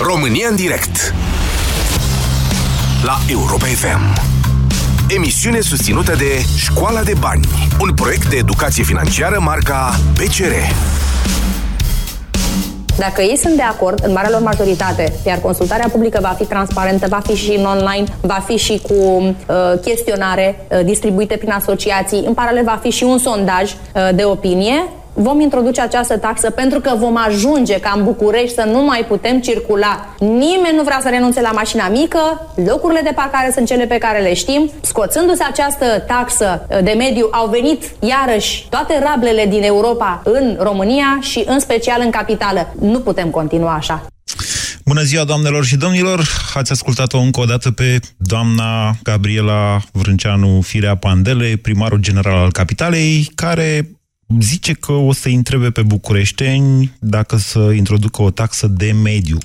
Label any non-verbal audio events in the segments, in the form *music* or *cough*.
România în direct. La Europa FM Emisiune susținută de Școala de Bani Un proiect de educație financiară marca PCR dacă ei sunt de acord, în marea lor majoritate, iar consultarea publică va fi transparentă, va fi și în online, va fi și cu uh, chestionare uh, distribuite prin asociații, în paralel va fi și un sondaj uh, de opinie, vom introduce această taxă pentru că vom ajunge ca în București să nu mai putem circula. Nimeni nu vrea să renunțe la mașina mică, locurile de parcare sunt cele pe care le știm. Scoțându-se această taxă de mediu, au venit iarăși toate rablele din Europa în România și în special în capitală. Nu putem continua așa. Bună ziua, doamnelor și domnilor! Ați ascultat-o încă o dată pe doamna Gabriela Vrânceanu Firea Pandele, primarul general al Capitalei, care zice că o să întrebe pe bucureșteni dacă să introducă o taxă de mediu.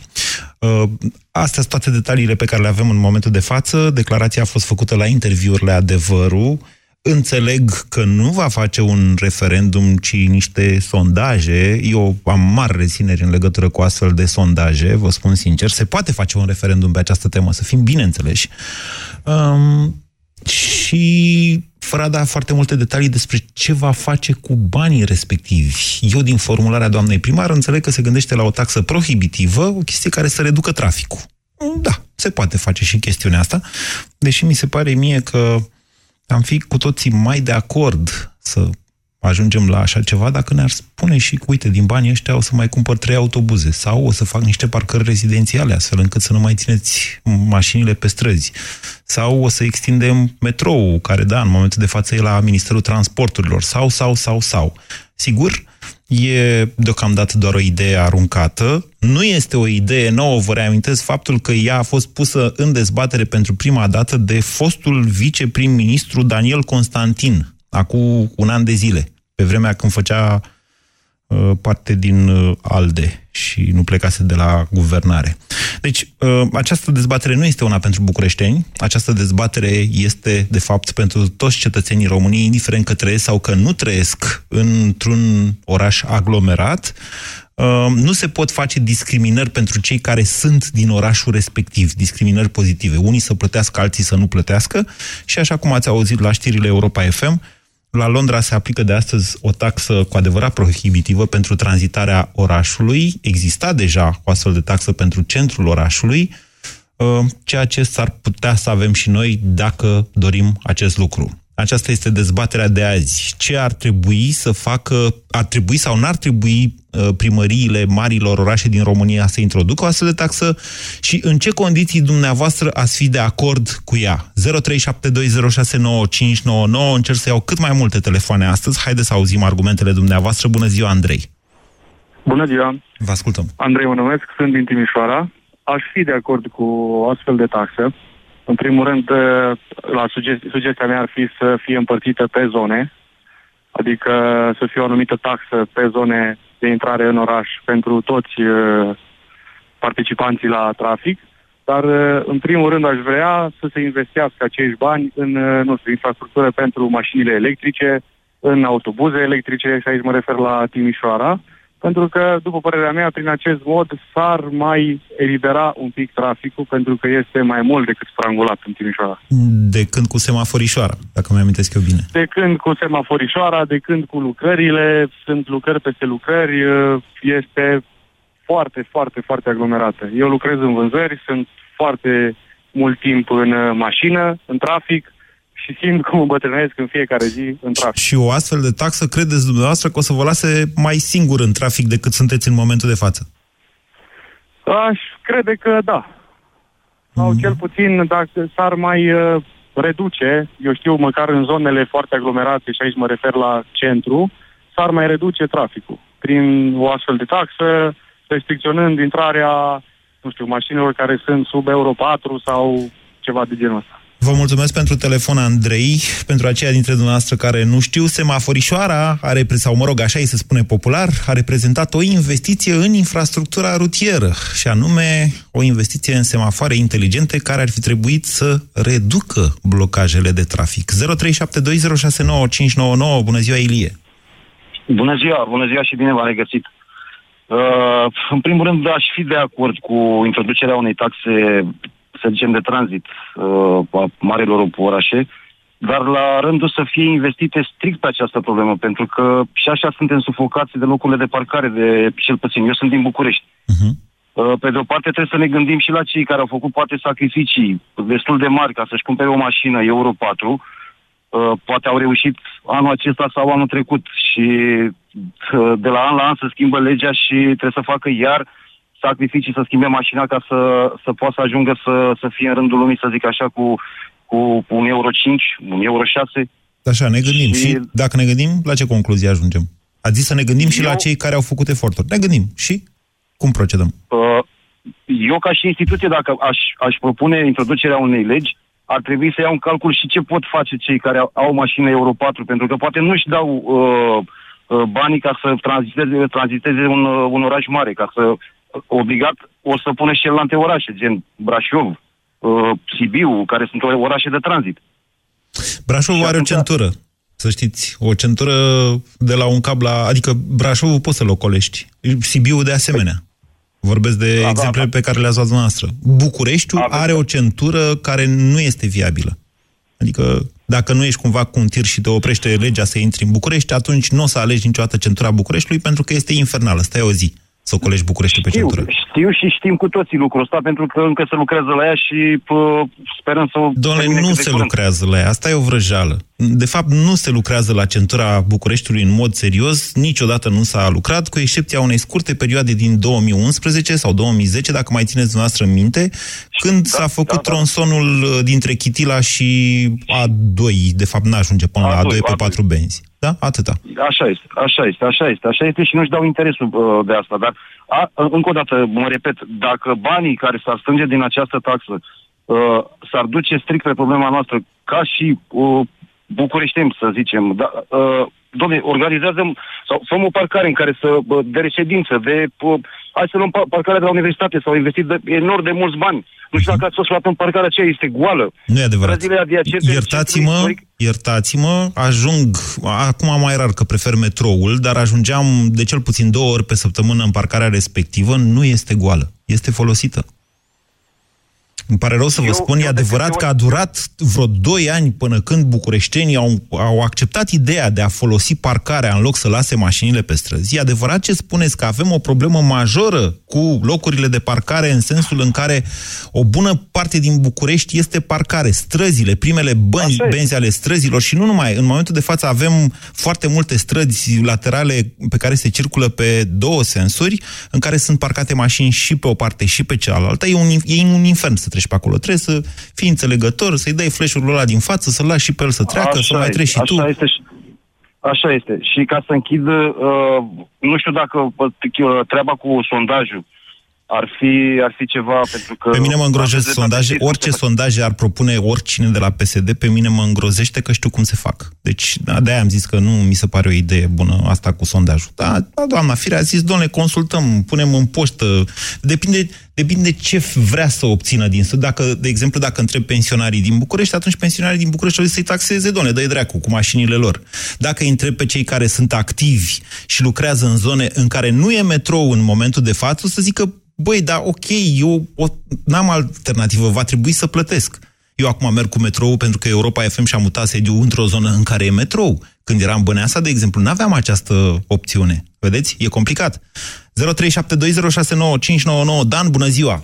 Uh, astea sunt toate detaliile pe care le avem în momentul de față. Declarația a fost făcută la interviurile Adevărul. Înțeleg că nu va face un referendum, ci niște sondaje. Eu am mari rețineri în legătură cu astfel de sondaje, vă spun sincer. Se poate face un referendum pe această temă, să fim bine înțeleși. Um, și fără a da foarte multe detalii despre ce va face cu banii respectivi. Eu, din formularea doamnei primar, înțeleg că se gândește la o taxă prohibitivă, o chestie care să reducă traficul. Da, se poate face și chestiunea asta, deși mi se pare mie că am fi cu toții mai de acord să ajungem la așa ceva dacă ne-ar spune și, uite, din banii ăștia o să mai cumpăr trei autobuze sau o să fac niște parcări rezidențiale astfel încât să nu mai țineți mașinile pe străzi. Sau o să extindem metrou, care, da, în momentul de față e la Ministerul Transporturilor. Sau, sau, sau, sau. Sigur, e deocamdată doar o idee aruncată, nu este o idee nouă, vă reamintesc faptul că ea a fost pusă în dezbatere pentru prima dată de fostul viceprim-ministru Daniel Constantin, acum un an de zile pe vremea când făcea uh, parte din uh, ALDE și nu plecase de la guvernare. Deci, uh, această dezbatere nu este una pentru bucureșteni, această dezbatere este, de fapt, pentru toți cetățenii României, indiferent că trăiesc sau că nu trăiesc într-un oraș aglomerat, nu se pot face discriminări pentru cei care sunt din orașul respectiv, discriminări pozitive. Unii să plătească, alții să nu plătească și așa cum ați auzit la știrile Europa FM, la Londra se aplică de astăzi o taxă cu adevărat prohibitivă pentru tranzitarea orașului. Exista deja o astfel de taxă pentru centrul orașului, uh, ceea ce s-ar putea să avem și noi dacă dorim acest lucru. Aceasta este dezbaterea de azi. Ce ar trebui să facă, ar trebui sau n-ar trebui uh, primăriile marilor orașe din România să introducă o astfel de taxă și în ce condiții dumneavoastră ați fi de acord cu ea? 0372069599 Încerc să iau cât mai multe telefoane astăzi. Haideți să auzim argumentele dumneavoastră. Bună ziua, Andrei! Bună ziua! Vă ascultăm! Andrei mă numesc, sunt din Timișoara. Aș fi de acord cu o astfel de taxă în primul rând, uh, la sugestia, sugestia mea ar fi să fie împărțită pe zone, adică să fie o anumită taxă pe zone de intrare în oraș pentru toți uh, participanții la trafic, dar uh, în primul rând aș vrea să se investească acești bani în, nu știu, infrastructură pentru mașinile electrice, în autobuze electrice, și aici mă refer la Timișoara, pentru că, după părerea mea, prin acest mod s-ar mai elibera un pic traficul, pentru că este mai mult decât strangulat în Timișoara. De când cu semaforișoara, dacă mi amintesc eu bine. De când cu semaforișoara, de când cu lucrările, sunt lucrări peste lucrări, este foarte, foarte, foarte aglomerată. Eu lucrez în vânzări, sunt foarte mult timp în mașină, în trafic, și simt cum îmbătrânesc în fiecare zi în trafic. Și o astfel de taxă credeți dumneavoastră că o să vă lase mai singur în trafic decât sunteți în momentul de față? Aș crede că da. Sau mm. cel puțin dacă s-ar mai uh, reduce, eu știu, măcar în zonele foarte aglomerate, și aici mă refer la centru, s-ar mai reduce traficul prin o astfel de taxă, restricționând intrarea, nu știu, mașinilor care sunt sub Euro 4 sau ceva de genul ăsta. Vă mulțumesc pentru telefon, Andrei. Pentru aceia dintre dumneavoastră care nu știu, semaforișoara, are, sau mă rog, așa îi se spune popular, a reprezentat o investiție în infrastructura rutieră, și anume o investiție în semafoare inteligente care ar fi trebuit să reducă blocajele de trafic. 0372069599. Bună ziua, Ilie! Bună ziua, bună ziua și bine v-am regăsit! Uh, în primul rând, aș fi de acord cu introducerea unei taxe, să zicem, de tranzit uh, a marilor orașe, dar la rândul să fie investite strict pe această problemă, pentru că și așa suntem sufocați de locurile de parcare, de cel puțin. Eu sunt din București. Uh-huh. Pe de o parte trebuie să ne gândim și la cei care au făcut poate sacrificii destul de mari ca să-și cumpere o mașină Euro 4, Uh, poate au reușit anul acesta sau anul trecut și uh, de la an la an să schimbă legea și trebuie să facă iar sacrificii să schimbe mașina ca să, să poată să ajungă să, să fie în rândul lumii, să zic așa, cu, cu un euro 5, un euro 6. Așa, ne gândim. Și, și dacă ne gândim, la ce concluzie ajungem? A zis să ne gândim eu... și la cei care au făcut eforturi. Ne gândim. Și cum procedăm? Uh, eu, ca și instituție, dacă aș, aș propune introducerea unei legi, ar trebui să iau în calcul și ce pot face cei care au, au mașină Euro 4, pentru că poate nu-și dau uh, uh, banii ca să tranziteze, tranziteze un, uh, un oraș mare, ca să uh, obligat o să pună și el la orașe, gen Brașov, uh, Sibiu, care sunt orașe de tranzit. Brașov are o centură, să știți, o centură de la un cap la... Adică Brașovul poți să-l ocolești. Sibiu de asemenea. Vorbesc de da, exemplele da, da. pe care le-ați luat dumneavoastră. Bucureștiul Avem. are o centură care nu este viabilă. Adică dacă nu ești cumva cu un tir și te oprește legea să intri în București, atunci nu o să alegi niciodată centura Bucureștiului pentru că este infernală. Stai o zi să colegi București știu, pe centură. Știu și știm cu toții lucrul ăsta, pentru că încă se lucrează la ea și pă, sperăm să... Doamne, nu se curând. lucrează la ea, asta e o vrăjeală. De fapt, nu se lucrează la centura Bucureștiului în mod serios, niciodată nu s-a lucrat, cu excepția unei scurte perioade din 2011 sau 2010, dacă mai țineți dumneavoastră în minte, când da, s-a făcut da, da. tronsonul uh, dintre Chitila și A2, de fapt n-ajunge până A2, la A2 pe A2. 4 benzi. Da? Atâta. Așa este, așa este, așa este, așa este și nu-și dau interesul uh, de asta. Dar, a, încă o dată, mă repet, dacă banii care s-ar strânge din această taxă uh, s-ar duce strict pe problema noastră, ca și uh, bucureștem, să zicem, da, uh, domne, organizează sau făm o parcare în care să, de reședință, de, uh, hai să luăm parcarea de la universitate, s-au investit de, enorm de mulți bani. Nu știu dacă ați fost luat în parcarea aceea, este goală. Nu e adevărat. Iertați-mă, iertați-mă, ajung, acum mai rar că prefer metroul, dar ajungeam de cel puțin două ori pe săptămână în parcarea respectivă, nu este goală, este folosită. Îmi pare rău să vă eu, spun, eu e adevărat că a durat vreo 2 ani până când bucureștenii au, au acceptat ideea de a folosi parcarea în loc să lase mașinile pe străzi. E adevărat ce spuneți că avem o problemă majoră cu locurile de parcare în sensul în care o bună parte din București este parcare. Străzile, primele bănzi, benzi ale străzilor și nu numai. În momentul de față avem foarte multe străzi laterale pe care se circulă pe două sensuri, în care sunt parcate mașini și pe o parte și pe cealaltă. E un, e un infern să treci pe acolo. Trebuie să fii înțelegător, să-i dai flash-ul ăla din față, să-l lași și pe el să treacă, așa să mai treci și așa tu. Este și... Așa este. Și ca să închid, uh, nu știu dacă uh, treaba cu sondajul ar fi, ar fi ceva pentru că... Pe mine mă îngrozește sondaje, orice sondaje ar propune oricine de la PSD, pe mine mă îngrozește că știu cum se fac. Deci, da, de-aia am zis că nu mi se pare o idee bună asta cu sondajul. Da, da doamna Firea a zis, doamne, consultăm, punem în poștă, depinde, depinde ce vrea să obțină din Dacă, de exemplu, dacă întreb pensionarii din București, atunci pensionarii din București au zis să-i taxeze, doamne, dă dracu cu mașinile lor. Dacă îi întreb pe cei care sunt activi și lucrează în zone în care nu e metrou în momentul de față, o să zică, băi, da, ok, eu o, n-am alternativă, va trebui să plătesc. Eu acum merg cu metrou pentru că Europa FM și-a mutat sediul într-o zonă în care e metrou. Când eram în Băneasa, de exemplu, nu aveam această opțiune. Vedeți? E complicat. 0372069599 Dan, bună ziua!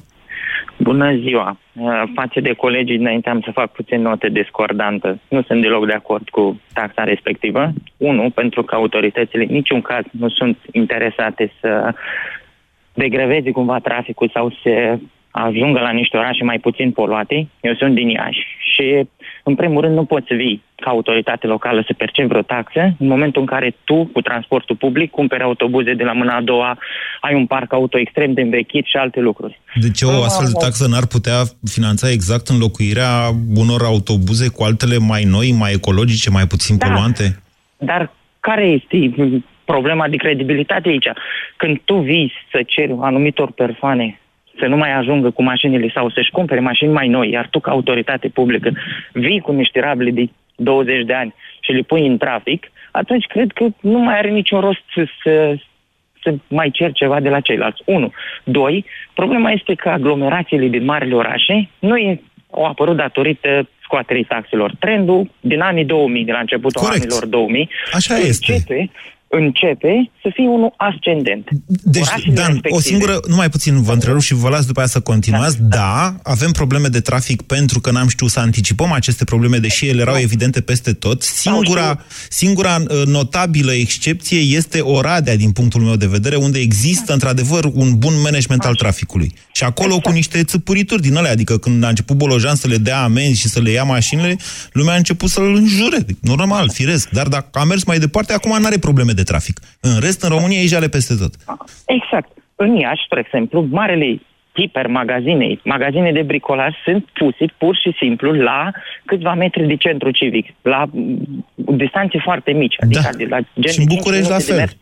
Bună ziua! Uh, față de colegii înainte am să fac puțin note discordantă. Nu sunt deloc de acord cu taxa respectivă. Unu, pentru că autoritățile niciun caz nu sunt interesate să degreveze cumva traficul sau să ajungă la niște orașe mai puțin poluate. Eu sunt din Iași și, în primul rând, nu poți să vii ca autoritate locală să percepi vreo taxă în momentul în care tu, cu transportul public, cumperi autobuze de la mâna a doua, ai un parc auto extrem de învechit și alte lucruri. Deci o astfel de taxă n-ar putea finanța exact înlocuirea unor autobuze cu altele mai noi, mai ecologice, mai puțin da, poluante? Dar care este problema de credibilitate aici. Când tu vii să ceri anumitor persoane să nu mai ajungă cu mașinile sau să-și cumpere mașini mai noi, iar tu ca autoritate publică vii cu niște rabile de 20 de ani și le pui în trafic, atunci cred că nu mai are niciun rost să, să, să mai cer ceva de la ceilalți. Unu. Doi, problema este că aglomerațiile din marile orașe nu e, au apărut datorită scoaterii taxelor. Trendul din anii 2000, de la începutul Corect. anilor 2000, Așa este. începe, începe să fie unul ascendent. Deci, Orașele Dan, o respective- singură, nu mai puțin vă întrerup și vă las după aia să continuați. Da, avem probleme de trafic pentru că n-am știut să anticipăm aceste probleme, deși ele erau evidente peste tot. Singura, singura uh, notabilă excepție este Oradea, din punctul meu de vedere, unde există, într-adevăr, un bun management al traficului. Și acolo Exact. cu niște țăpurituri din alea, adică când a început Bolojan să le dea amenzi și să le ia mașinile, lumea a început să-l înjure. Normal, firesc. Dar dacă a mers mai departe, acum n-are probleme de trafic. În rest, în România, e jale peste tot. Exact. În Iași, spre exemplu, marele hipermagazine, magazine de bricolaj sunt puse pur și simplu la câțiva metri de centru civic, la mm, distanțe foarte mici. Adică Da. de la gen Și în de București 5 la minute de fel. mers.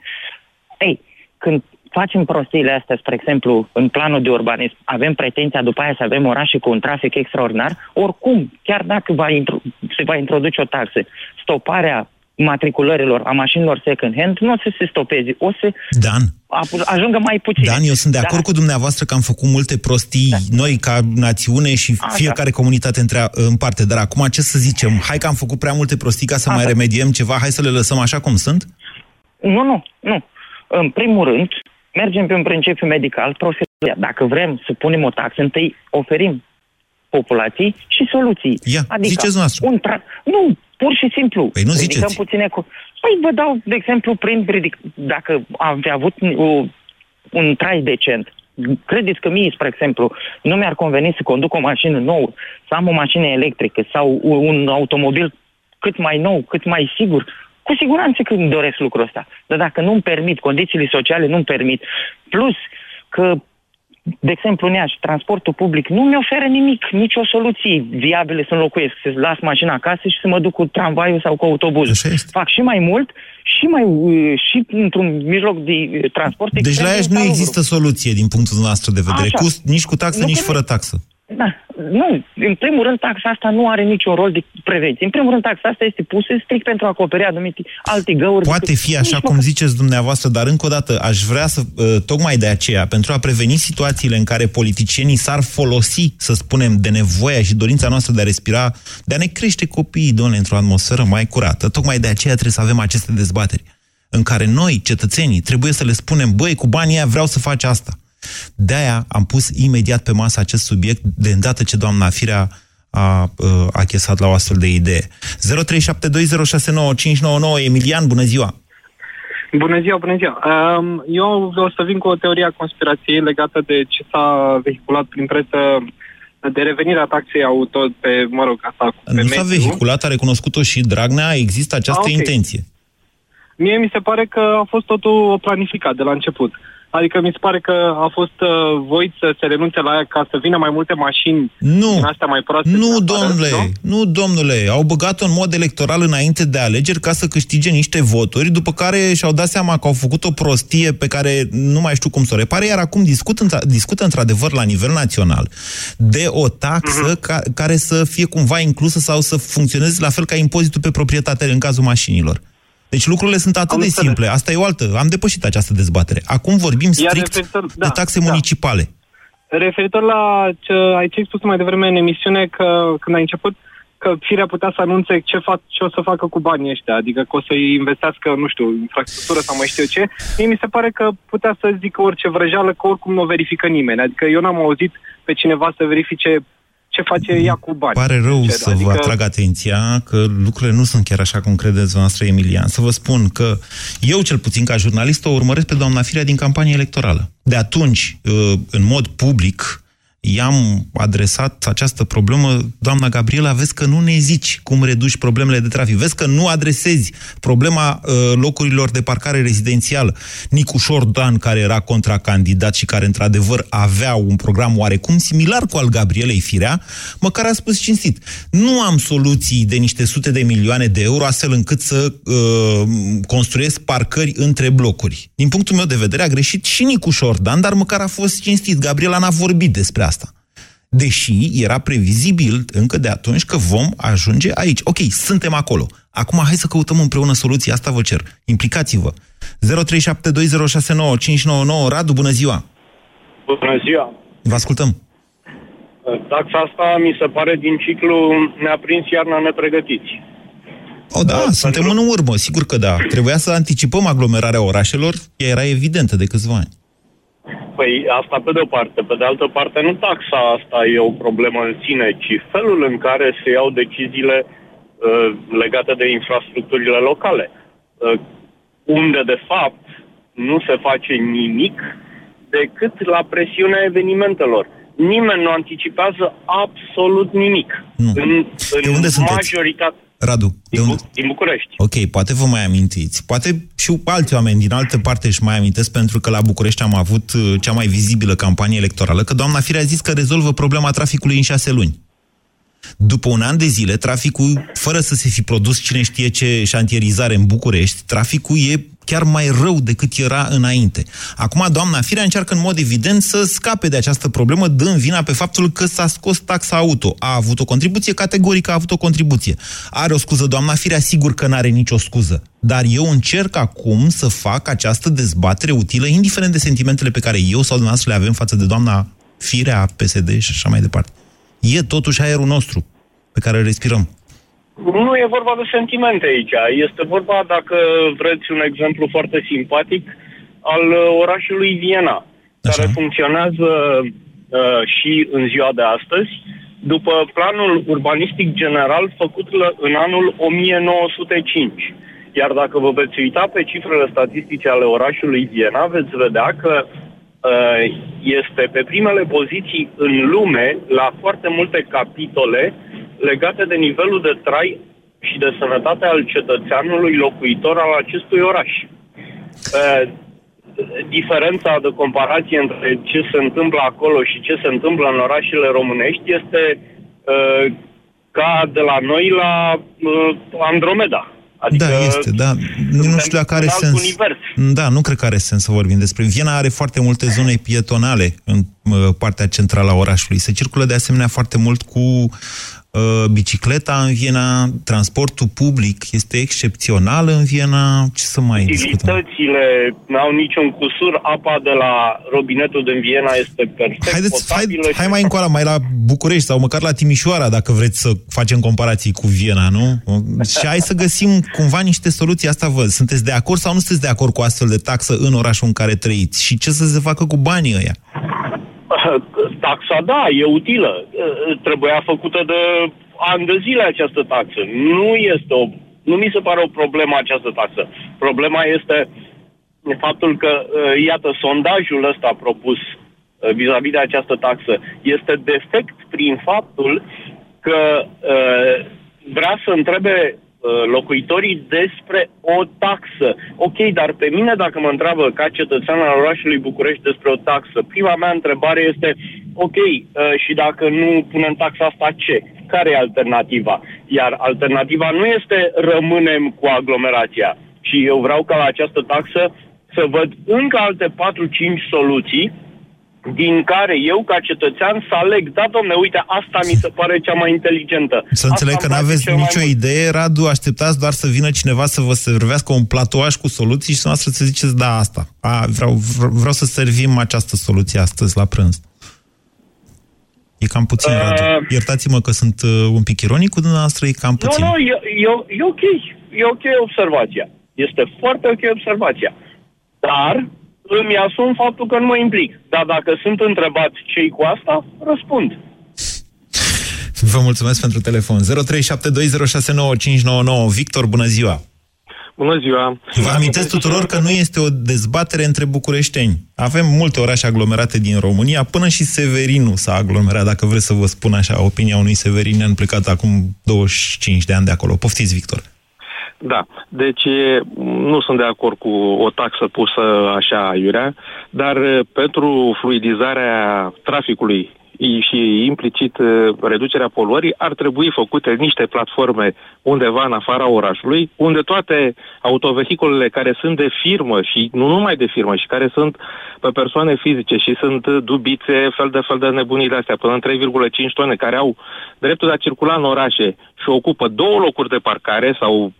Ei, când facem prostiile astea, spre exemplu, în planul de urbanism, avem pretenția după aia să avem orașe cu un trafic extraordinar, oricum, chiar dacă va intro- se va introduce o taxă, stoparea matriculărilor a mașinilor second-hand nu o să se stopeze, o să Dan, ap- ajungă mai puțin. Dan, eu sunt de acord da. cu dumneavoastră că am făcut multe prostii, noi ca națiune și Așa. fiecare comunitate între, în parte. Dar acum ce să zicem? Hai că am făcut prea multe prostii ca să mai Așa. remediem ceva, hai să le lăsăm așa cum sunt? Nu, nu, nu. În primul rând, mergem pe un principiu medical, profesia. Dacă vrem să punem o taxă, întâi oferim populației și soluții. Ia, adică ziceți noastră. Un tra- nu, pur și simplu. Păi nu ridicăm ziceți. puține cu... Păi vă dau, de exemplu, prin ridic... dacă am fi avut o, un trai decent, credeți că mie, spre exemplu, nu mi-ar conveni să conduc o mașină nouă, să am o mașină electrică sau un automobil cât mai nou, cât mai sigur, cu siguranță că îmi doresc lucrul ăsta. Dar dacă nu-mi permit, condițiile sociale nu-mi permit, plus că, de exemplu, în Iași, transportul public nu mi oferă nimic, nicio soluție viabile să locuiesc, să las mașina acasă și să mă duc cu tramvaiul sau cu autobuzul. Așa este. Fac și mai mult și mai uh, și într-un mijloc de uh, transport Deci extrem la de Iași nu insalubre. există soluție din punctul nostru de vedere, Așa. cu, nici cu taxă, Nu nici că fără nu- taxă. Da, nu. În primul rând, taxa asta nu are niciun rol de prevenție. În primul rând, taxa asta este pusă strict pentru a acoperi anumite alte găuri. Poate decât- fi așa nici cum măcar- ziceți dumneavoastră, dar încă o dată aș vrea să, uh, tocmai de aceea, pentru a preveni situațiile în care politicienii s-ar folosi, să spunem, de nevoia și dorința noastră de a respira, de a ne crește copiii, doamne, într-o atmosferă mai curată, tocmai de aceea trebuie să avem aceste dezbateri, în care noi, cetățenii, trebuie să le spunem, băi, cu banii aia vreau să faci asta. De-aia am pus imediat pe masă acest subiect, de îndată ce doamna Firea a uh, achesat la o astfel de idee. 0372069599 Emilian, bună ziua! Bună ziua, bună ziua. Um, eu vreau să vin cu o teorie a conspirației legată de ce s-a vehiculat prin presă de revenirea taxei auto pe, mă rog, asta cu pe Nu s-a mediu. vehiculat, a recunoscut-o și Dragnea, există această Ah, ok. intenție. Mie mi se pare că a fost totul planificat de la început. Adică mi se pare că a fost uh, voit să se renunțe la ea ca să vină mai multe mașini Nu, din astea mai proaste. nu, din afară, domnule, nu? nu, domnule, au băgat-o în mod electoral înainte de alegeri ca să câștige niște voturi, după care și-au dat seama că au făcut o prostie pe care nu mai știu cum să o repare, iar acum discut, într- discută într-adevăr la nivel național de o taxă Mhm. ca, care să fie cumva inclusă sau să funcționeze la fel ca impozitul pe proprietate în cazul mașinilor. Deci lucrurile sunt atât Am de înțeles. simple. Asta e o altă. Am depășit această dezbatere. Acum vorbim Iar strict referitor- de da, taxe da. municipale. Referitor la ce ai ce ai spus mai devreme în emisiune, că când ai început, că firea putea să anunțe ce, fac, ce o să facă cu banii ăștia, adică că o să-i investească, nu știu, infrastructură sau mai știu eu ce, mie mi se pare că putea să zică orice vrăjeală, că oricum nu o verifică nimeni. Adică eu n-am auzit pe cineva să verifice ce face ea cu bani. Pare rău Sincer. să vă atrag atenția că lucrurile nu sunt chiar așa cum credeți noastră, Emilian. Să vă spun că eu, cel puțin ca jurnalist, o urmăresc pe doamna Firea din campanie electorală. De atunci, uh, în mod public, i-am adresat această problemă, doamna Gabriela, vezi că nu ne zici cum reduci problemele de trafic, vezi că nu adresezi problema uh, locurilor de parcare rezidențială. Nicu Șordan, care era contracandidat și care într-adevăr avea un program oarecum similar cu al Gabrielei Firea, măcar a spus cinstit. Nu am soluții de niște sute de milioane de euro astfel încât să uh, construiesc parcări între blocuri. Din punctul meu de vedere a greșit și Nicu Șordan, dar măcar a fost cinstit. Gabriela n-a vorbit despre asta. Deși era previzibil încă de atunci că vom ajunge aici. Ok, suntem acolo. Acum hai să căutăm împreună soluția, asta vă cer. Implicați-vă. 0372069599 Radu, bună ziua! Bună ziua! Vă ascultăm! Taxa asta mi se pare din ciclu ne-a prins iarna nepregătiți. O, da, uh, suntem pentru... în urmă, sigur că da. Trebuia să anticipăm aglomerarea orașelor, ea era evidentă de câțiva ani. Păi asta pe de o parte. Pe de altă parte, nu taxa asta e o problemă în sine, ci felul în care se iau deciziile uh, legate de infrastructurile locale. Uh, unde, de fapt, nu se face nimic decât la presiunea evenimentelor nimeni nu anticipează absolut nimic. Nu. În, în de unde majoritate. Radu, de unde? Din București. Ok, poate vă mai amintiți. Poate și alți oameni din altă parte își mai amintesc, pentru că la București am avut uh, cea mai vizibilă campanie electorală, că doamna Firea a zis că rezolvă problema traficului în șase luni. După un an de zile, traficul, fără să se fi produs cine știe ce șantierizare în București, traficul e chiar mai rău decât era înainte. Acum, doamna Firea încearcă în mod evident să scape de această problemă, dând vina pe faptul că s-a scos taxa auto. A avut o contribuție, categoric a avut o contribuție. Are o scuză doamna Firea? Sigur că n-are nicio scuză. Dar eu încerc acum să fac această dezbatere utilă, indiferent de sentimentele pe care eu sau dumneavoastră le avem față de doamna Firea, PSD și așa mai departe. E totuși aerul nostru pe care îl respirăm. Nu e vorba de sentimente aici. Este vorba, dacă vreți un exemplu foarte simpatic, al uh, orașului Viena, Așa. care funcționează uh, și în ziua de astăzi, după planul urbanistic general făcut în anul 1905. Iar dacă vă veți uita pe cifrele statistice ale orașului Viena, veți vedea că uh, este pe primele poziții în lume la foarte multe capitole legate de nivelul de trai și de sănătate al cetățeanului locuitor al acestui oraș. Diferența de comparație între ce se întâmplă acolo și ce se întâmplă în orașele românești este ca de la noi la Andromeda. Adică da, este, da. Nu știu dacă are sens. Univers. Da, nu cred că are sens să vorbim despre. Viena are foarte multe zone pietonale în partea centrală a orașului. Se circulă de asemenea foarte mult cu Uh, bicicleta în Viena, transportul public este excepțional în Viena. Ce să mai discutăm? Utilitățile n-au niciun cusur. Apa de la robinetul din Viena este perfect Haideți, hai, hai mai încoară, mai la București sau măcar la Timișoara, dacă vreți să facem comparații cu Viena, nu? Și hai să găsim cumva niște soluții. Asta văd. Sunteți de acord sau nu sunteți de acord cu astfel de taxă în orașul în care trăiți? Și ce să se facă cu banii ăia? *laughs* Taxa, da, e utilă. Trebuia făcută de ani de zile această taxă. Nu este o... Nu mi se pare o problemă această taxă. Problema este faptul că, iată, sondajul ăsta propus vis-a-vis de această taxă este defect prin faptul că vrea să întrebe Uh, locuitorii despre o taxă. Ok, dar pe mine dacă mă întreabă ca cetățean al orașului București despre o taxă, prima mea întrebare este ok, uh, și dacă nu punem taxa asta, ce? Care e alternativa? Iar alternativa nu este rămânem cu aglomerația, ci eu vreau ca la această taxă să văd încă alte 4-5 soluții din care eu, ca cetățean, să aleg, da, domne, uite, asta mi se pare cea mai inteligentă. Să înțeleg că nu aveți nicio idee, Radu, așteptați doar să vină cineva să vă servească un platoaș cu soluții și să noastră să ziceți, da, asta. A, vreau, vreau să servim această soluție astăzi la prânz. E cam puțin, uh, Radu. Iertați-mă că sunt uh, un pic ironic cu dumneavoastră, e cam puțin. Nu, nu, e, e, e ok. E ok observația. Este foarte ok observația. Dar îmi asum faptul că nu mă implic. Dar dacă sunt întrebat cei cu asta, răspund. Vă mulțumesc pentru telefon. 0372069599. Victor, bună ziua! Bună ziua! Vă amintesc tuturor că nu este o dezbatere între bucureșteni. Avem multe orașe aglomerate din România, până și Severinu s-a aglomerat, dacă vreți să vă spun așa, opinia unui Severin plecat acum 25 de ani de acolo. Poftiți, Victor! Da, deci nu sunt de acord cu o taxă pusă așa iurea, dar pentru fluidizarea traficului și implicit uh, reducerea poluării, ar trebui făcute niște platforme undeva în afara orașului, unde toate autovehiculele care sunt de firmă și nu numai de firmă, și care sunt pe persoane fizice și sunt dubițe, fel de fel de nebunii de astea, până în 3,5 tone, care au dreptul de a circula în orașe și ocupă două locuri de parcare sau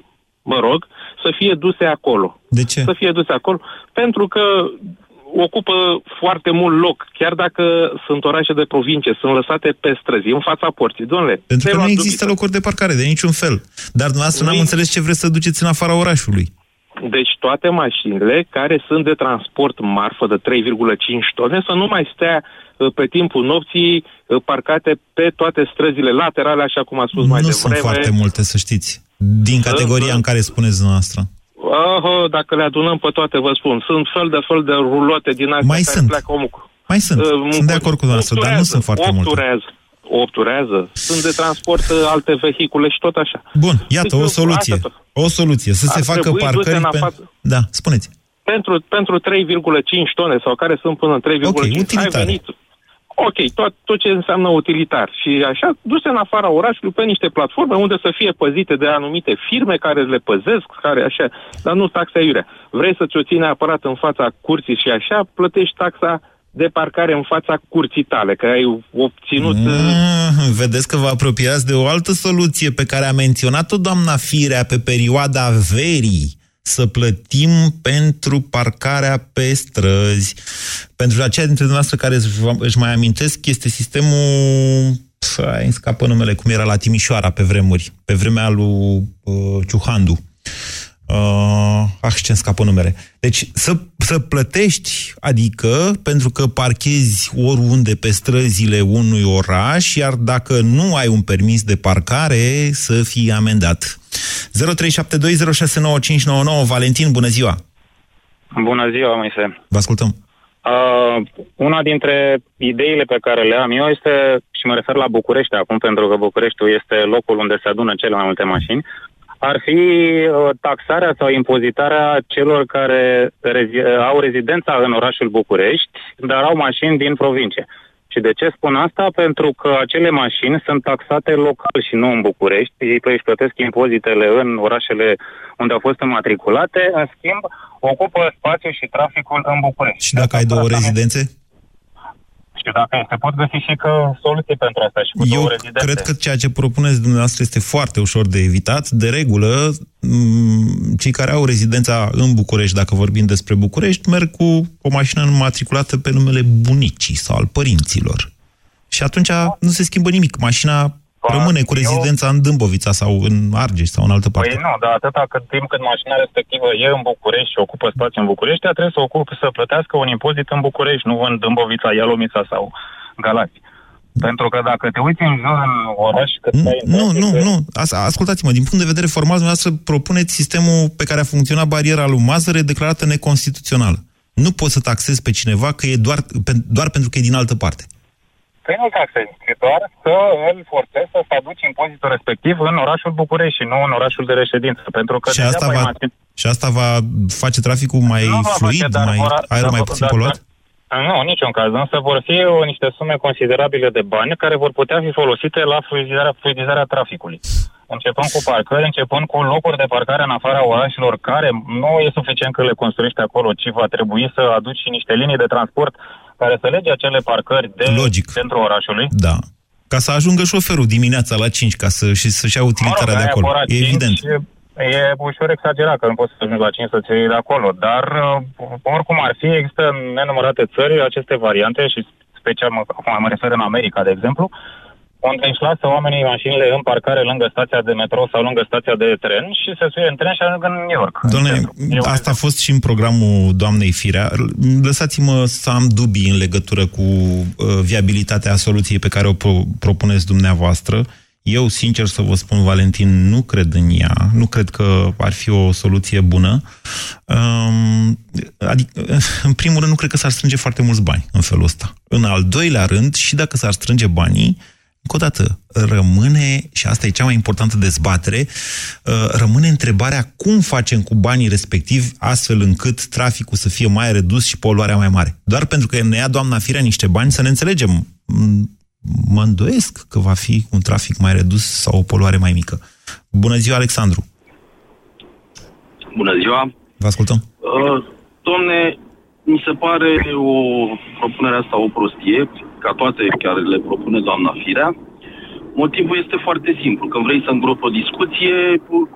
mă rog, să fie duse acolo. De ce? Să fie duse acolo, pentru că ocupă foarte mult loc, chiar dacă sunt orașe de provincie, sunt lăsate pe străzi, în fața porții. Domnule, Pentru că nu există locuri de parcare de niciun fel. Dar dumneavoastră n-am înțeles ce vreți să duceți în afara orașului. Deci toate mașinile care sunt de transport marfă de 3,5 tone să nu mai stea uh, pe timpul nopții uh, parcate pe toate străzile laterale, așa cum a spus nu mai sunt devreme. foarte multe, să știți. Din categoria în care spuneți dumneavoastră. Oh, dacă le adunăm pe toate, vă spun, sunt fel de fel de rulote din astea Mai care sunt. pleacă omul. cu- Mai sunt, Uh, sunt de muncuri. acord cu dumneavoastră, dar nu Obturează, sunt foarte multe. obturează, Obturează. Sunt de transport uh, alte vehicule și tot așa. Bun, iată, Deci, o soluție. asta tot. O soluție, să se Ar facă trebui duse parcări în pe... afață. Da, spuneți. Pentru, pentru 3,5 tone sau care sunt până în 3,5 Ok, ai utilitare. venit. Ok, tot, tot ce înseamnă utilitar. Și așa, duse în afara orașului pe niște platforme unde să fie păzite de anumite firme care le păzesc, care așa, dar nu taxa iurea. Vrei să-ți o ții neapărat în fața curții și așa, plătești taxa de parcare în fața curții tale, că ai obținut... uh, Mm, vedeți că vă apropiați de o altă soluție pe care a menționat-o doamna Firea pe perioada verii. Să plătim pentru parcarea pe străzi. Pentru aceia dintre dumneavoastră care își, își mai amintesc, este sistemul... Ai îmi scapă numele, cum era la Timișoara pe vremuri, pe vremea lui uh, Ciuhandu. Uh, ah, ce scapă numere. Deci să, să plătești, adică pentru că parchezi oriunde pe străzile unui oraș, iar dacă nu ai un permis de parcare, să fii amendat. 0372069599 Valentin, bună ziua! Bună ziua, Moise. Vă ascultăm. Uh, una dintre ideile pe care le am eu este, și mă refer la București acum, pentru că Bucureștiul este locul unde se adună cele mai multe mașini, ar fi uh, taxarea sau impozitarea celor care rezi- uh, au rezidența în orașul București, dar au mașini din provincie. Și de ce spun asta? Pentru că acele mașini sunt taxate local și nu în București. Ei își plătesc impozitele în orașele unde au fost înmatriculate, în schimb ocupă spațiu și traficul în București. Și dacă ai două rezidențe? Și dacă se pot găsi și că soluții pentru asta și cu Eu două rezidențe. cred că ceea ce propuneți dumneavoastră este foarte ușor de evitat. De regulă, m, cei care au rezidența în București, dacă vorbim despre București, merg cu o mașină înmatriculată pe numele bunicii sau al părinților. Și atunci nu se schimbă nimic. Mașina rămâne cu eu- rezidența în Dâmbovița sau în Argeș sau în altă parte. Păi nu, dar atâta cât timp când mașina respectivă e în București și ocupă spațiu în București, ea trebuie să ocupe, să plătească un impozit în București, nu în Dâmbovița, Ialomița sau Galați. Pentru că dacă te uiți în jur în oraș, cât stai în Nu, trafic, nu, nu. As- Ascultați-mă, din punct de vedere formal, dumneavoastră propuneți sistemul pe care a funcționat bariera lui Mazăre declarată neconstituțională. Nu poți să taxezi pe cineva că e doar, pe, doar pentru că e din altă parte. Păi nu taxezi, ci doar să îl forțezi să-ți aduci impozitul respectiv în orașul București și nu în orașul de reședință. Pentru că Și asta, degeaba va, imagine- și asta va face traficul mai Nu va fluid, face, dar mai, vor- aerul dar mai vor- puțin dar- poluat? Nu, în niciun caz. Însă vor fi o, niște sume considerabile de bani care vor putea fi folosite la fluidizarea, fluidizarea traficului. Începând cu parcări, începând cu locuri de parcare în afara orașelor, care nu e suficient că le construiești acolo, ci va trebui să aduci și niște linii de transport care să lege acele parcări de Logic. centrul orașului. Da. Ca să ajungă șoferul dimineața la 5 ca să, și să-și ia utilitarea de aia acolo. Bora E 5 evident. E ușor exagerat că nu poți să ajungi la 5 să-ți iei de acolo, dar uh, oricum ar fi, există în nenumărate țări aceste variante și special, mă, acum mă refer în America, de exemplu, unde își lasă oamenii mașinile în parcare lângă stația de metro sau lângă stația de tren și se suie în tren și ajung în New York. Doamne, Eu- asta a fost și în programul doamnei Firea. Lăsați-mă să am dubii în legătură cu uh, viabilitatea soluției pe care o pro- propuneți dumneavoastră. Eu, sincer să vă spun, Valentin, nu cred în ea. Nu cred că ar fi o soluție bună. Um, adică, *laughs* în primul rând, nu cred că s-ar strânge foarte mulți bani în felul ăsta. În al doilea rând, și dacă s-ar strânge banii, încă o dată, rămâne, și asta e cea mai importantă dezbatere, uh, rămâne întrebarea cum facem cu banii respectivi astfel încât traficul să fie mai redus și poluarea mai mare. Doar pentru că ne ia doamna Firea niște bani, să ne înțelegem. Mm, mă îndoiesc că va fi un trafic mai redus sau o poluare mai mică. Bună ziua, Alexandru! Bună ziua! Vă ascultăm! Uh, domne, mi se pare o propunere asta o prostie, ca toate care le propune doamna Firea. Motivul este foarte simplu. Când vrei să îngropi o discuție,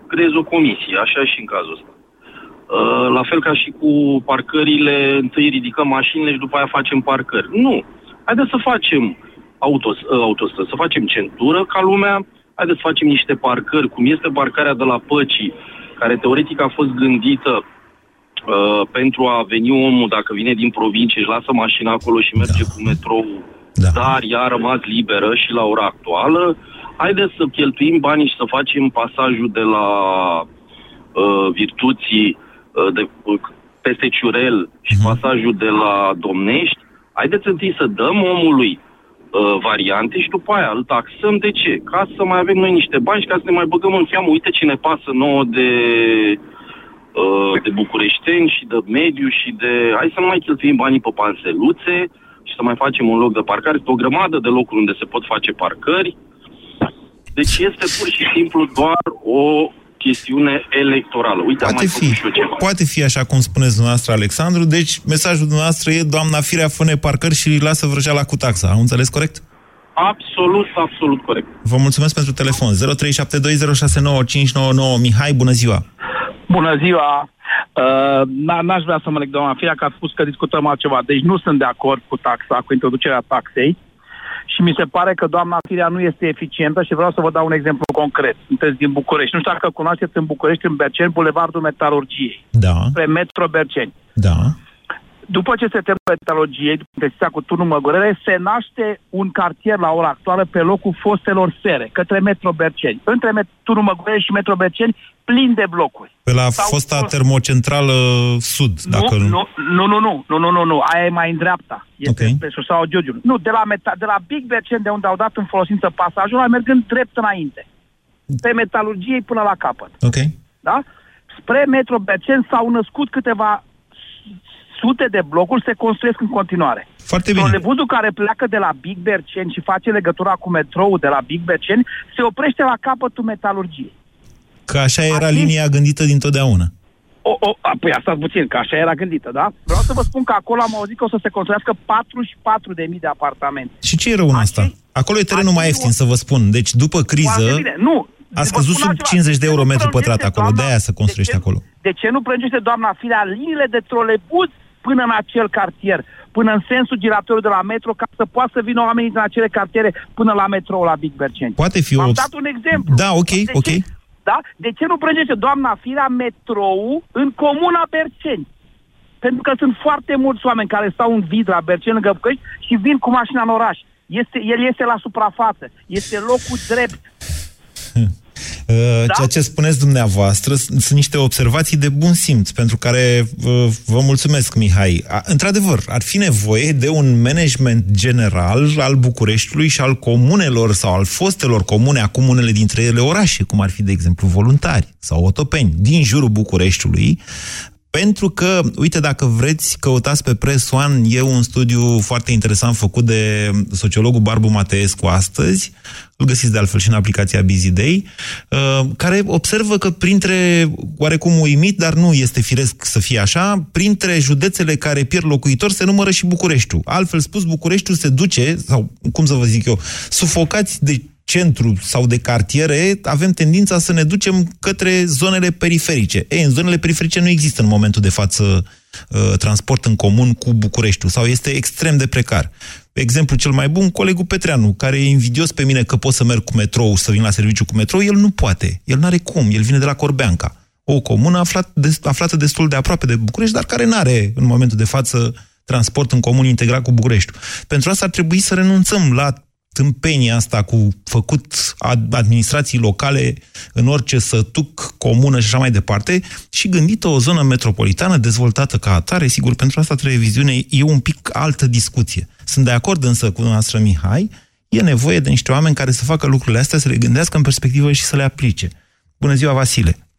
creezi o comisie, așa și în cazul ăsta. Uh, la fel ca și cu parcările, întâi ridicăm mașinile și după aia facem parcări. Nu. Haideți să facem autos, uh, autostrăzi, să facem centură ca lumea, haideți să facem niște parcări, cum este parcarea de la Păcii, care teoretic a fost gândită uh, pentru a veni omul, dacă vine din provincie, își lasă mașina acolo și merge da. cu metrou, da. dar ea a rămas liberă și la ora actuală, haideți să cheltuim banii și să facem pasajul de la uh, Virtuții uh, de, uh, peste Ciurel și uh-huh. pasajul de la Domnești, haideți întâi să dăm omului uh, variante și după aia îl taxăm. De ce? Ca să mai avem noi niște bani și ca să ne mai băgăm în seamă. Uite ce ne pasă nouă de, uh, de bucureșteni și de mediu și de... Hai să nu mai cheltuim banii pe panseluțe și să mai facem un loc de parcare. Este o grămadă de locuri unde se pot face parcări. Deci este pur și simplu doar o chestiune electorală. Uite, poate am mai fi, și eu ceva. Poate fi așa cum spuneți dumneavoastră, Alexandru. Deci, mesajul dumneavoastră e, doamna Firea, fă parcări și lasă vrăjeala cu taxa. Am înțeles corect? Absolut, absolut corect. Vă mulțumesc pentru telefon. 0372069599. Mihai, bună ziua! Bună ziua! Uh, n-aș vrea să mă leg doamna Firea, că a spus că discutăm altceva. Deci nu sunt de acord cu taxa, cu introducerea taxei. Uh, și mi se pare că doamna Firea nu este eficientă și vreau să vă dau un exemplu concret. Sunteți din București. Nu știu dacă cunoașteți în București, în Berceni, Bulevardul Metalurgiei. Da. Spre Metro Berceni. Da. După ce se termină metalurgiei, după cu turnul Măgurele, se naște un cartier la ora actuală pe locul fostelor sere, către Metro Berceni. Între turnul Măgurele și Metro Berceni, plin de blocuri. Pe la Sau fosta fost... termocentrală sud, nu, dacă nu... Nu, nu, nu, nu, nu, nu, nu, nu, aia e mai în dreapta. Este okay. pe Susaua Giurgiu. Nu, de la, meta, de la Big Berceni, de unde au dat în folosință pasajul, ăla, mergând drept înainte. Pe metalurgiei până la capăt. Ok. Da? Spre Metro Berceni s-au născut câteva sute de blocuri se construiesc în continuare. Foarte bine. Trolebuzul care pleacă de la Big Berceni și face legătura cu metrou de la Big Berceni se oprește la capătul metalurgiei. Că așa era Aici... linia gândită dintotdeauna. O, o, a, păi asta puțin, că așa era gândită, da? Vreau să vă spun că acolo am auzit că o să se construiască 44 de mii de apartamente. Și ce e rău în asta? Acolo e terenul mai ieftin, să vă spun. Deci, după criză, nu, a scăzut sub 50 de euro metru pătrat acolo, de aia să construiește de ce, acolo. De ce nu prângește doamna Firea liniile de trolebuz până în acel cartier, până în sensul giratoriu de la metro, ca să poată să vină oamenii din acele cartiere până la metro la Big Berceni. Poate fi Am o... dat un exemplu. Da, ok, de ok. Ce, da? De ce nu prângește doamna Firea metrou în comuna Berceni? Pentru că sunt foarte mulți oameni care stau în vid la Berceni, lângă București, și vin cu mașina în oraș. Este, el este la suprafață. Este locul drept. Da? Ceea ce spuneți dumneavoastră sunt niște observații de bun simț, pentru care vă mulțumesc, Mihai. Într-adevăr, ar fi nevoie de un management general al Bucureștiului și al comunelor sau al fostelor comune, acum unele dintre ele orașe, cum ar fi, de exemplu, voluntari sau otopeni, din jurul Bucureștiului, pentru că, uite, dacă vreți, căutați pe Press One, e un studiu foarte interesant făcut de sociologul Barbu Mateescu astăzi, îl găsiți de altfel și în aplicația Busy Day, uh, care observă că printre, oarecum uimit, dar nu este firesc să fie așa, printre județele care pierd locuitori se numără și Bucureștiul. Altfel spus, Bucureștiul se duce, sau cum să vă zic eu, sufocați de centru sau de cartiere, avem tendința să ne ducem către zonele periferice. Ei, în zonele periferice nu există în momentul de față uh, transport în comun cu Bucureștiul sau este extrem de precar. Exemplu cel mai bun, colegul Petreanu, care e invidios pe mine că pot să merg cu metrou, să vin la serviciu cu metrou, el nu poate. El nu are cum, el vine de la Corbeanca. O comună aflat, de, aflată destul de aproape de București, dar care nu are în momentul de față transport în comun integrat cu Bucureștiul. Pentru asta ar trebui să renunțăm la tâmpenia asta cu făcut administrații locale în orice sătuc, comună și așa mai departe și gândită o zonă metropolitană dezvoltată ca atare, sigur, pentru asta televiziune e un pic altă discuție. Sunt de acord însă cu noastră Mihai, e nevoie de niște oameni care să facă lucrurile astea, să le gândească în perspectivă și să le aplice. Bună ziua, Vasile!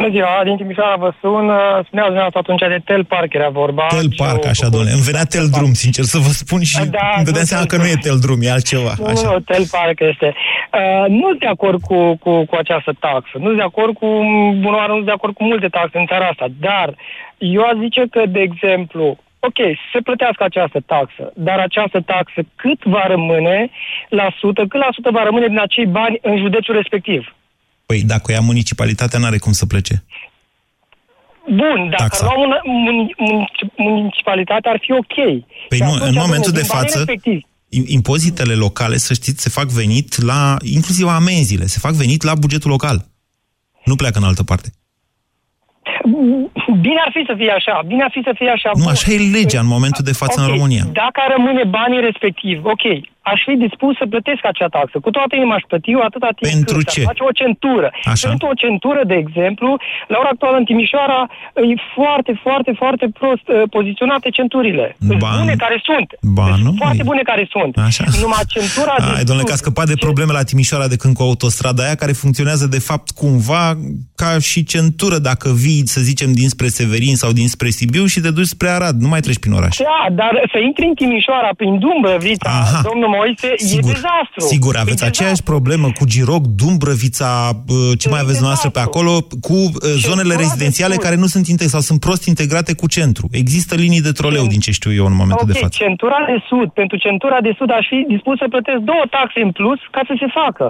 Bună ziua, din Timișoara vă sun. Spuneați dumneavoastră atunci de Tel Park era vorba. Tel Park, așa, domnule. Îmi venea Tel Drum, sincer să vă spun și da, îmi dădeam seama că nu e Tel Drum, e altceva. Nu, așa. nu, Tel Park este. Uh, nu sunt de acord cu, cu, cu această taxă. Nu sunt de acord cu, bună nu sunt de acord cu multe taxe în țara asta. Dar eu aș zice că, de exemplu, ok, se plătească această taxă, dar această taxă cât va rămâne la sută, cât la sută va rămâne din acei bani în județul respectiv? Păi dacă ia municipalitatea, n-are cum să plece. Bun, dacă Taxa. luăm una, municipalitatea ar fi ok. Păi nu, în momentul de față, respectiv, impozitele locale, să știți, se fac venit la, inclusiv amenziile, se fac venit la bugetul local. Nu pleacă în altă parte. Bine ar fi să fie așa, bine ar fi să fie așa. Nu, așa e legea în momentul de față okay. în România. Dacă rămâne banii respectiv, ok, aș fi dispus să plătesc acea taxă. Cu toată inima aș plăti o atâta timp Pentru cât ce? face o centură. Așa. Pentru o centură, de exemplu, la ora actuală în Timișoara e foarte, foarte, foarte prost uh, poziționate centurile. Ba, bune care sunt. Ba, deci nu, foarte e... bune care sunt. Așa. Numai centura... Ai, domnule, că a scăpat de probleme la Timișoara de când cu autostrada aia, care funcționează de fapt cumva ca și centură dacă vii, să zicem, dinspre Severin sau dinspre Sibiu și te duci spre Arad. Nu mai treci prin oraș. Da, dar să intri în Timișoara prin Dumbrăvița, domnul Moise, Sigur. e dezastru. Sigur, aveți e aceeași dezastru. problemă cu Giroc, Dumbrăvița, ce mai aveți noastră pe acolo, cu zonele rezidențiale care nu sunt integrate sau sunt prost integrate cu centru. Există linii de troleu, din ce știu eu, în momentul okay, de față. centura de sud. Pentru centura de sud aș fi dispus să plătesc două taxe în plus ca să se facă.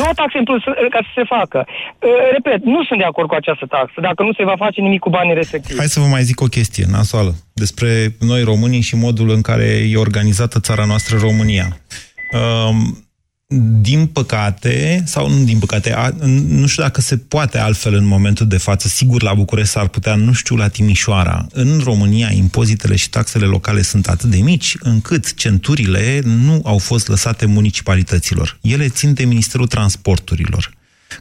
Două taxe în plus uh, ca să se facă. Uh, repet, nu sunt de acord cu această taxă, dacă nu se va face nimic cu banii respectivi. Hai să vă mai zic o chestie nasoală despre noi românii și modul în care e organizată țara noastră România. Um, din păcate, sau nu din păcate, a, nu știu dacă se poate altfel în momentul de față, sigur la București s-ar putea, nu știu la Timișoara. În România, impozitele și taxele locale sunt atât de mici, încât centurile nu au fost lăsate municipalităților. Ele țin de Ministerul Transporturilor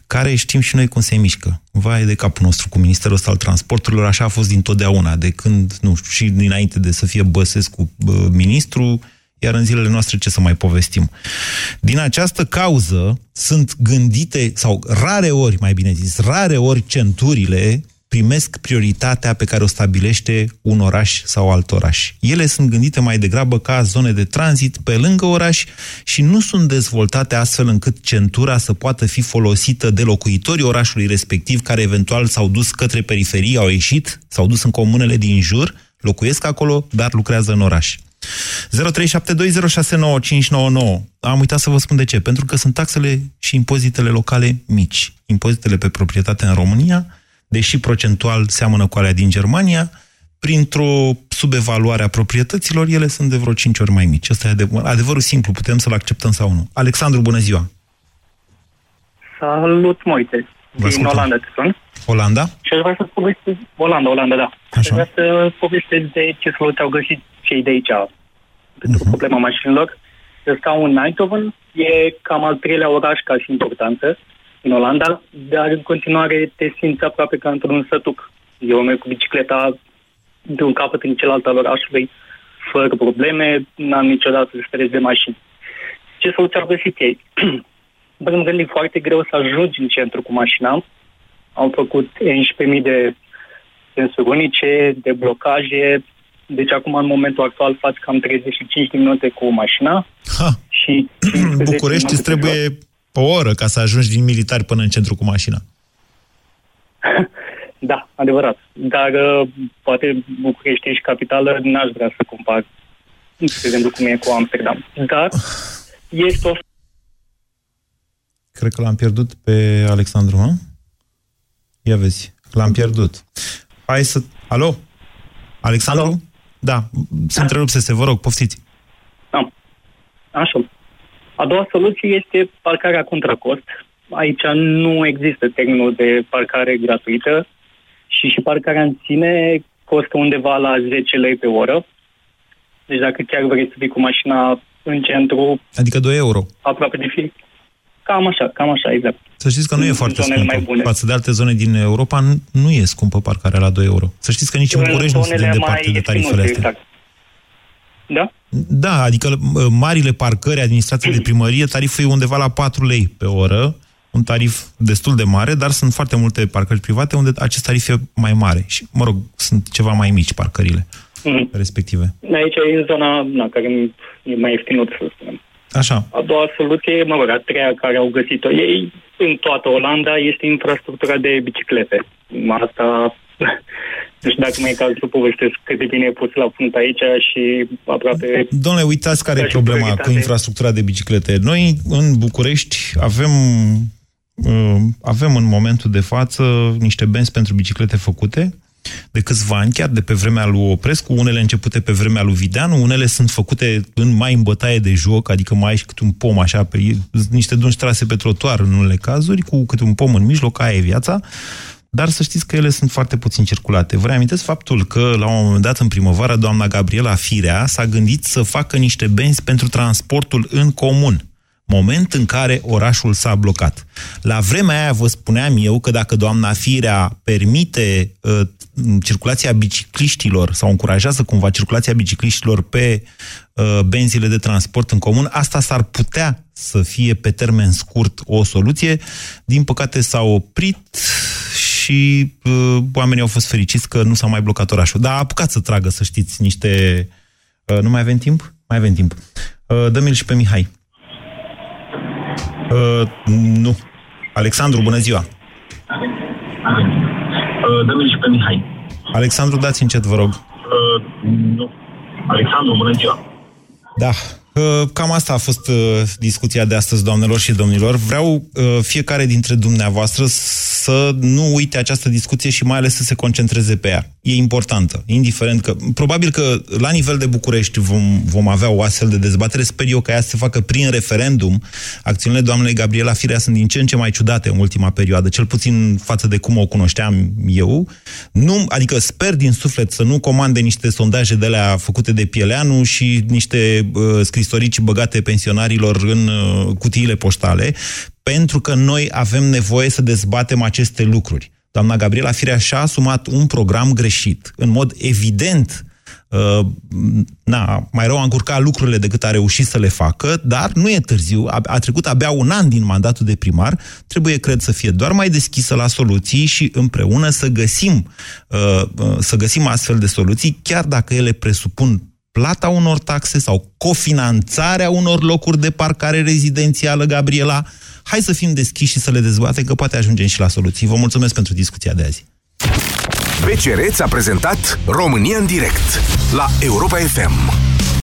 care știm și noi cum se mișcă. Vai de capul nostru cu Ministerul ăsta al Transporturilor, așa a fost dintotdeauna, de când, nu știu, și dinainte de să fie Băsescu ministru, iar în zilele noastre ce să mai povestim. Din această cauză sunt gândite, sau rare ori, mai bine zis, rare ori centurile primesc prioritatea pe care o stabilește un oraș sau alt oraș. Ele sunt gândite mai degrabă ca zone de tranzit pe lângă oraș și nu sunt dezvoltate astfel încât centura să poată fi folosită de locuitorii orașului respectiv care eventual s-au dus către periferie, au ieșit, s-au dus în comunele din jur, locuiesc acolo, dar lucrează în oraș. 0372069599. Am uitat să vă spun de ce. Pentru că sunt taxele și impozitele locale mici. Impozitele pe proprietate în România, deși procentual seamănă cu alea din Germania, printr-o subevaluare a proprietăților, ele sunt de vreo 5 ori mai mici. Asta e adevăr, adevărul simplu, putem să-l acceptăm sau nu. Alexandru, bună ziua! Salut, Moite! Din Olanda te sun. Olanda? Și aș vrea să povestesc... Olanda, Olanda, da. Așa. Aș vrea să povestesc de ce soluție au găsit cei de aici pentru uh-huh. problema mașinilor. Eu stau în Eindhoven, e cam al treilea oraș ca și importanță în Olanda, dar în continuare te simți aproape ca într-un sătuc. Eu merg cu bicicleta de un capăt în celălalt al orașului, fără probleme, n-am niciodată stres de mașini. Ce soluție au găsit ei? în primul rând, e foarte greu să ajungi în centru cu mașina. Au făcut 11.000 de sensuri unice, de blocaje, deci acum, în momentul actual, faci cam 35 de minute cu mașina. Ha. Și *clears throat* București îți trebuie o oră ca să ajungi din militari până în centru cu mașina. *laughs* da, adevărat. Dar uh, poate București și capitală, n-aș vrea să compar, de exemplu, cum e cu Amsterdam. Dar *laughs* este o... Cred că l-am pierdut pe Alexandru, mă? Ia vezi, l-am pierdut. Hai să... Alo? Alexandru? Alo? Da, să întrerupsese, vă rog, poftiți. Da. Așa. A doua soluție este parcarea contra cost. Aici nu există termenul de parcare gratuită și și parcarea în sine costă undeva la 10 lei pe oră. Deci dacă chiar vrei să fii cu mașina în centru... Adică 2 euro. Aproape de fi. Cam așa, cam așa, exact. Să știți că nu e foarte scumpă. Mai bune. Față de alte zone din Europa, nu e scumpă parcarea la 2 euro. Să știți că nici în București nu suntem departe de tarifele astea. Exact. Da? Da, adică marile parcări, administrații de primărie, tariful e undeva la 4 lei pe oră, un tarif destul de mare, dar sunt foarte multe parcări private unde acest tarif e mai mare. Și, mă rog, sunt ceva mai mici parcările mm-hmm. respective. Aici e în zona na, care e mai ieftinut, să spunem. Așa. A doua soluție, mă rog, a treia care au găsit-o ei, în toată Olanda, este infrastructura de biciclete. Asta nu știu dacă mai e cazul să povestesc cât de bine e pus la punct aici și aproape... Domnule, uitați care e problema cu infrastructura de biciclete. Noi, în București, avem uh, avem în momentul de față niște benzi pentru biciclete făcute de câțiva ani, chiar de pe vremea lui Oprescu, unele începute pe vremea lui Videanu, unele sunt făcute în mai în bătaie de joc, adică mai ai și câte un pom așa, pe, niște dungi trase pe trotuar în unele cazuri, cu câte un pom în mijloc, aia e viața, dar să știți că ele sunt foarte puțin circulate. Vă reamintesc faptul că, la un moment dat, în primăvară, doamna Gabriela Firea s-a gândit să facă niște benzi pentru transportul în comun moment în care orașul s-a blocat. La vremea aia vă spuneam eu că dacă doamna Firea permite uh, circulația bicicliștilor sau încurajează cumva circulația bicicliștilor pe uh, benzile de transport în comun, asta s-ar putea să fie pe termen scurt o soluție. Din păcate s-a oprit și uh, oamenii au fost fericiți că nu s-a mai blocat orașul. Dar a apucat să tragă, să știți, niște... Uh, nu mai avem timp? Mai avem timp. Uh, Dă-mi-l și pe Mihai. Uh, nu. Alexandru, bună ziua! Uh, Dă-mi și pe Mihai. Alexandru, dați încet, vă rog. Uh, nu. Alexandru, bună ziua! Da, Cam asta a fost uh, discuția de astăzi, doamnelor și domnilor. Vreau uh, fiecare dintre dumneavoastră să nu uite această discuție și mai ales să se concentreze pe ea. E importantă, indiferent că... Probabil că la nivel de București vom, vom avea o astfel de dezbatere. Sper eu că ea să se facă prin referendum. Acțiunile doamnei Gabriela Firea sunt din ce în ce mai ciudate în ultima perioadă, cel puțin față de cum o cunoșteam eu. Nu, adică sper din suflet să nu comande niște sondaje de alea făcute de Pieleanu și niște uh, scrisori istorici băgate pensionarilor în uh, cutiile poștale, pentru că noi avem nevoie să dezbatem aceste lucruri. Doamna Gabriela Firea și-a asumat un program greșit. În mod evident, uh, na, mai rău a încurcat lucrurile decât a reușit să le facă, dar nu e târziu, a, a trecut abia un an din mandatul de primar, trebuie, cred, să fie doar mai deschisă la soluții și împreună să găsim, uh, uh, să găsim astfel de soluții, chiar dacă ele presupun plata unor taxe sau cofinanțarea unor locuri de parcare rezidențială, Gabriela. Hai să fim deschiși și să le dezbatem, că poate ajungem și la soluții. Vă mulțumesc pentru discuția de azi. BCR a prezentat România în direct la Europa FM